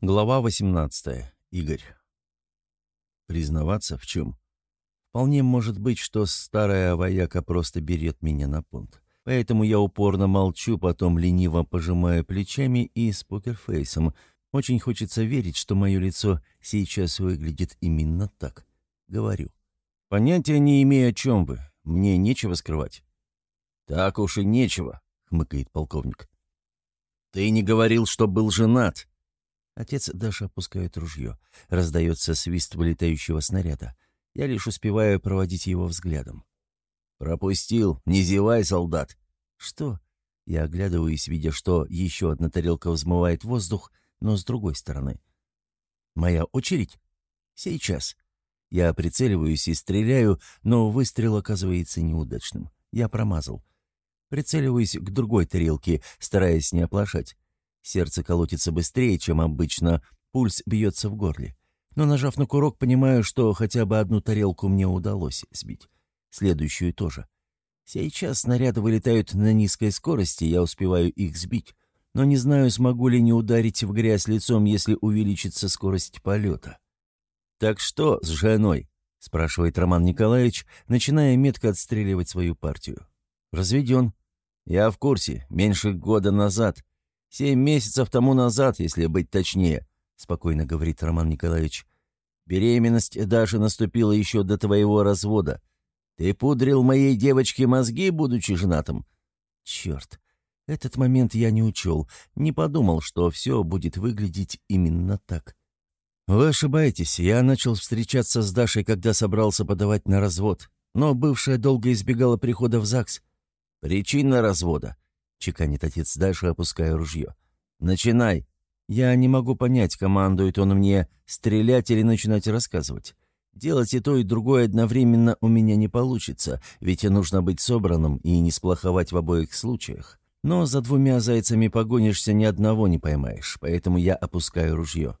Глава 18. Игорь. Признаваться в чем? Вполне может быть, что старая вояка просто берет меня на понт. Поэтому я упорно молчу, потом лениво пожимаю плечами и с покерфейсом. Очень хочется верить, что мое лицо сейчас выглядит именно так. Говорю. Понятия не имею, о чем вы. Мне нечего скрывать. «Так уж и нечего», — хмыкает полковник. «Ты не говорил, что был женат», Отец Даша опускает ружье. Раздается свист вылетающего снаряда. Я лишь успеваю проводить его взглядом. «Пропустил! Не зевай, солдат!» «Что?» Я оглядываюсь, видя, что еще одна тарелка взмывает воздух, но с другой стороны. «Моя очередь?» «Сейчас». Я прицеливаюсь и стреляю, но выстрел оказывается неудачным. Я промазал. Прицеливаюсь к другой тарелке, стараясь не оплошать. Сердце колотится быстрее, чем обычно, пульс бьется в горле. Но, нажав на курок, понимаю, что хотя бы одну тарелку мне удалось сбить. Следующую тоже. Сейчас снаряды вылетают на низкой скорости, я успеваю их сбить. Но не знаю, смогу ли не ударить в грязь лицом, если увеличится скорость полета. «Так что с женой?» — спрашивает Роман Николаевич, начиная метко отстреливать свою партию. «Разведен». «Я в курсе. Меньше года назад. «Семь месяцев тому назад, если быть точнее», — спокойно говорит Роман Николаевич. «Беременность даже наступила еще до твоего развода. Ты пудрил моей девочке мозги, будучи женатым?» «Черт, этот момент я не учел, не подумал, что все будет выглядеть именно так». «Вы ошибаетесь. Я начал встречаться с Дашей, когда собрался подавать на развод. Но бывшая долго избегала прихода в ЗАГС. Причина развода — чеканит отец Даши, опуская ружье. «Начинай!» Я не могу понять, командует он мне стрелять или начинать рассказывать. Делать и то, и другое одновременно у меня не получится, ведь нужно быть собранным и не сплоховать в обоих случаях. Но за двумя зайцами погонишься, ни одного не поймаешь, поэтому я опускаю ружье.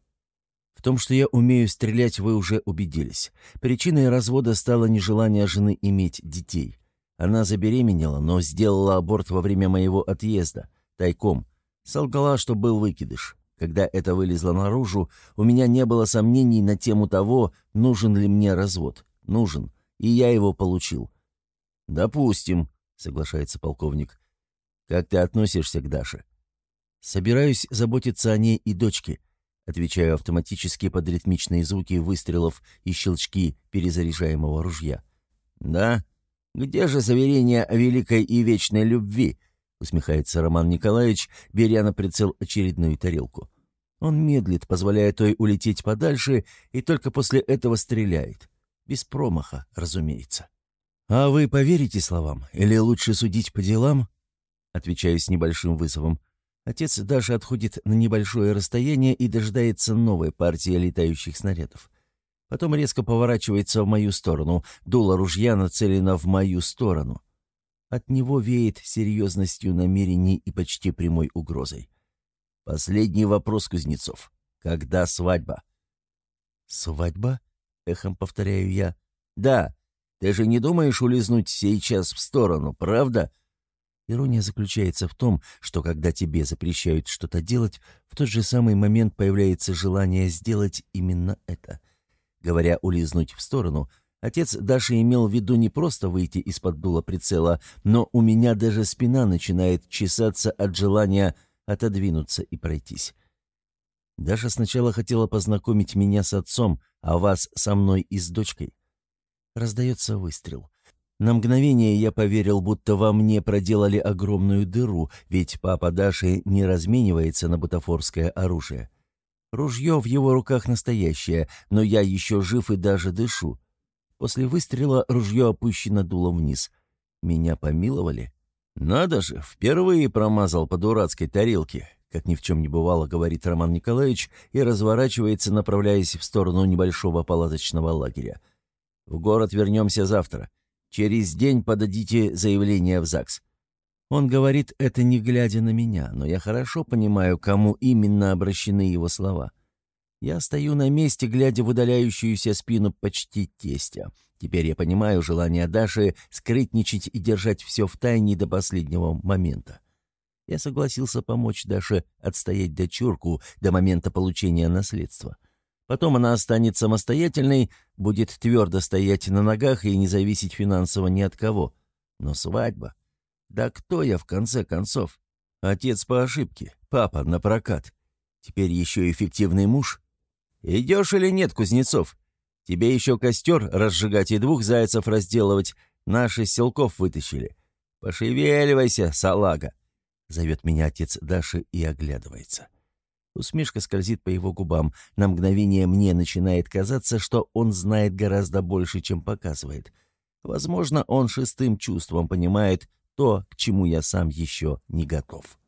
В том, что я умею стрелять, вы уже убедились. Причиной развода стало нежелание жены иметь детей. Она забеременела, но сделала аборт во время моего отъезда, тайком. Солгала, что был выкидыш. Когда это вылезло наружу, у меня не было сомнений на тему того, нужен ли мне развод. Нужен. И я его получил. «Допустим», — соглашается полковник. «Как ты относишься к Даше?» «Собираюсь заботиться о ней и дочке», — отвечаю автоматически под ритмичные звуки выстрелов и щелчки перезаряжаемого ружья. «Да?» «Где же заверение о великой и вечной любви?» — усмехается Роман Николаевич, беря на прицел очередную тарелку. Он медлит, позволяя той улететь подальше, и только после этого стреляет. Без промаха, разумеется. «А вы поверите словам? Или лучше судить по делам?» Отвечаю с небольшим вызовом. Отец даже отходит на небольшое расстояние и дожидается новой партии летающих снарядов. Потом резко поворачивается в мою сторону. Дуло ружья нацелено в мою сторону. От него веет серьезностью намерений и почти прямой угрозой. Последний вопрос, Кузнецов. Когда свадьба? «Свадьба?» — эхом повторяю я. «Да. Ты же не думаешь улизнуть сейчас в сторону, правда?» Ирония заключается в том, что когда тебе запрещают что-то делать, в тот же самый момент появляется желание сделать именно это. Говоря «улизнуть в сторону», отец Даши имел в виду не просто выйти из-под дула прицела, но у меня даже спина начинает чесаться от желания отодвинуться и пройтись. Даша сначала хотела познакомить меня с отцом, а вас со мной и с дочкой. Раздается выстрел. На мгновение я поверил, будто во мне проделали огромную дыру, ведь папа Даши не разменивается на бутафорское оружие. Ружье в его руках настоящее, но я еще жив и даже дышу. После выстрела ружье опущено дулом вниз. Меня помиловали? Надо же, впервые промазал по дурацкой тарелке, как ни в чем не бывало, говорит Роман Николаевич и разворачивается, направляясь в сторону небольшого палаточного лагеря. В город вернемся завтра. Через день подадите заявление в ЗАГС. Он говорит это не глядя на меня, но я хорошо понимаю, кому именно обращены его слова. Я стою на месте, глядя в удаляющуюся спину почти тестя. Теперь я понимаю желание Даши скрытничать и держать все в тайне до последнего момента. Я согласился помочь Даше отстоять дочурку до момента получения наследства. Потом она станет самостоятельной, будет твердо стоять на ногах и не зависеть финансово ни от кого. Но свадьба... Да кто я, в конце концов? Отец по ошибке, папа на прокат. Теперь еще эффективный муж. Идешь или нет, Кузнецов? Тебе еще костер разжигать и двух зайцев разделывать. Наши селков вытащили. Пошевеливайся, салага. Зовет меня отец Даши и оглядывается. Усмешка скользит по его губам. На мгновение мне начинает казаться, что он знает гораздо больше, чем показывает. Возможно, он шестым чувством понимает то, к чему я сам еще не готов.